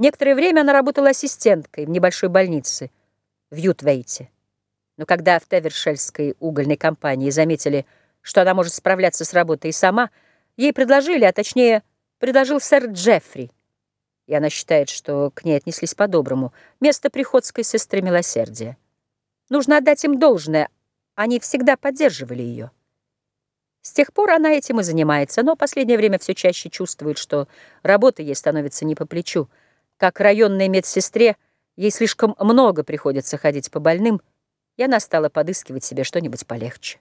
Некоторое время она работала ассистенткой в небольшой больнице в Ютвейте. Но когда в Тевершельской угольной компании заметили, что она может справляться с работой и сама, ей предложили, а точнее, предложил сэр Джеффри, и она считает, что к ней отнеслись по-доброму, место приходской сестры милосердия. Нужно отдать им должное, они всегда поддерживали ее. С тех пор она этим и занимается, но последнее время все чаще чувствует, что работа ей становится не по плечу — как районной медсестре ей слишком много приходится ходить по больным, и она стала подыскивать себе что-нибудь полегче.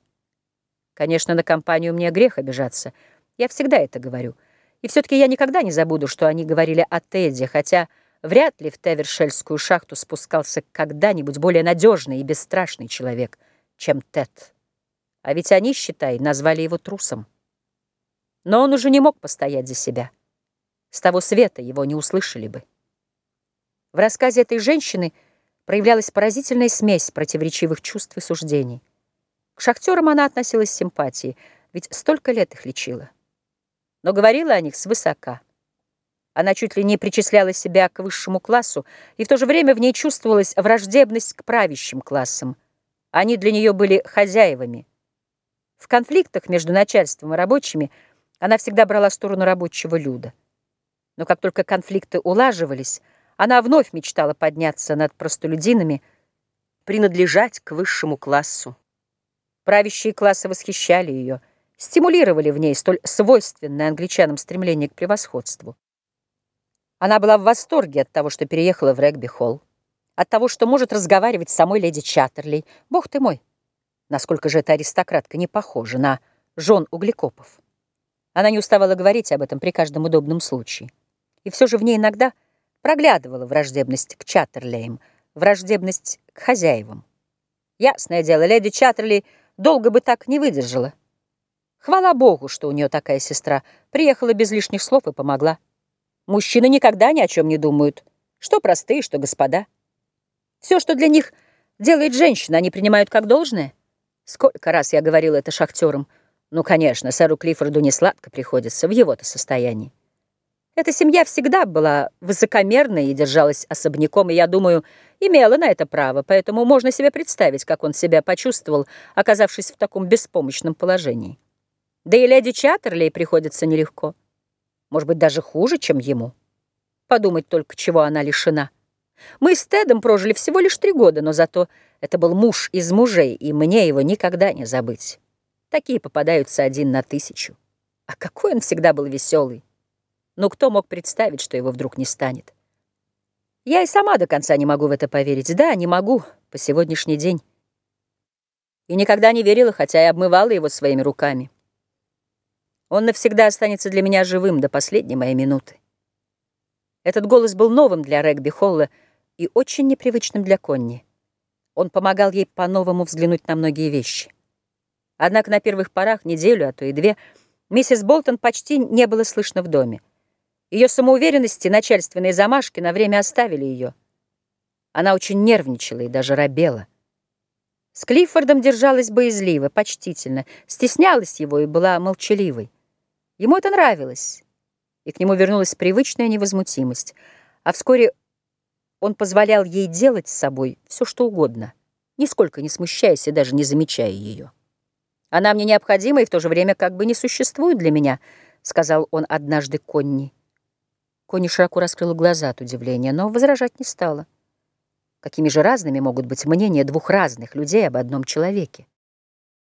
Конечно, на компанию мне грех обижаться. Я всегда это говорю. И все-таки я никогда не забуду, что они говорили о Теде, хотя вряд ли в Тевершельскую шахту спускался когда-нибудь более надежный и бесстрашный человек, чем Тед. А ведь они, считай, назвали его трусом. Но он уже не мог постоять за себя. С того света его не услышали бы. В рассказе этой женщины проявлялась поразительная смесь противоречивых чувств и суждений. К шахтерам она относилась с симпатией, ведь столько лет их лечила. Но говорила о них свысока. Она чуть ли не причисляла себя к высшему классу, и в то же время в ней чувствовалась враждебность к правящим классам. Они для нее были хозяевами. В конфликтах между начальством и рабочими она всегда брала сторону рабочего люда. Но как только конфликты улаживались, она вновь мечтала подняться над простолюдинами, принадлежать к высшему классу. Правящие классы восхищали ее, стимулировали в ней столь свойственное англичанам стремление к превосходству. Она была в восторге от того, что переехала в регби-холл, от того, что может разговаривать с самой леди Чаттерлей. Бог ты мой! Насколько же эта аристократка не похожа на жен углекопов. Она не уставала говорить об этом при каждом удобном случае. И все же в ней иногда проглядывала враждебность к Чаттерлейм, враждебность к хозяевам. Ясное дело, леди Чаттерли долго бы так не выдержала. Хвала Богу, что у нее такая сестра. Приехала без лишних слов и помогла. Мужчины никогда ни о чем не думают. Что простые, что господа. Все, что для них делает женщина, они принимают как должное. Сколько раз я говорила это шахтерам. Ну, конечно, сэру Клиффорду не сладко приходится в его-то состоянии. Эта семья всегда была высокомерной и держалась особняком, и, я думаю, имела на это право, поэтому можно себе представить, как он себя почувствовал, оказавшись в таком беспомощном положении. Да и леди Чаттерлей приходится нелегко. Может быть, даже хуже, чем ему. Подумать только, чего она лишена. Мы с Тедом прожили всего лишь три года, но зато это был муж из мужей, и мне его никогда не забыть. Такие попадаются один на тысячу. А какой он всегда был веселый. Но кто мог представить, что его вдруг не станет? Я и сама до конца не могу в это поверить. Да, не могу по сегодняшний день. И никогда не верила, хотя и обмывала его своими руками. Он навсегда останется для меня живым до последней моей минуты. Этот голос был новым для Регби Холла и очень непривычным для Конни. Он помогал ей по-новому взглянуть на многие вещи. Однако на первых порах, неделю, а то и две, миссис Болтон почти не было слышно в доме. Ее самоуверенность и начальственные замашки на время оставили ее. Она очень нервничала и даже робела. С Клиффордом держалась боязливо, почтительно, стеснялась его и была молчаливой. Ему это нравилось, и к нему вернулась привычная невозмутимость. А вскоре он позволял ей делать с собой все, что угодно, нисколько не смущаясь и даже не замечая ее. «Она мне необходима и в то же время как бы не существует для меня», — сказал он однажды Конни. Кони широко раскрыла глаза от удивления, но возражать не стала. Какими же разными могут быть мнения двух разных людей об одном человеке?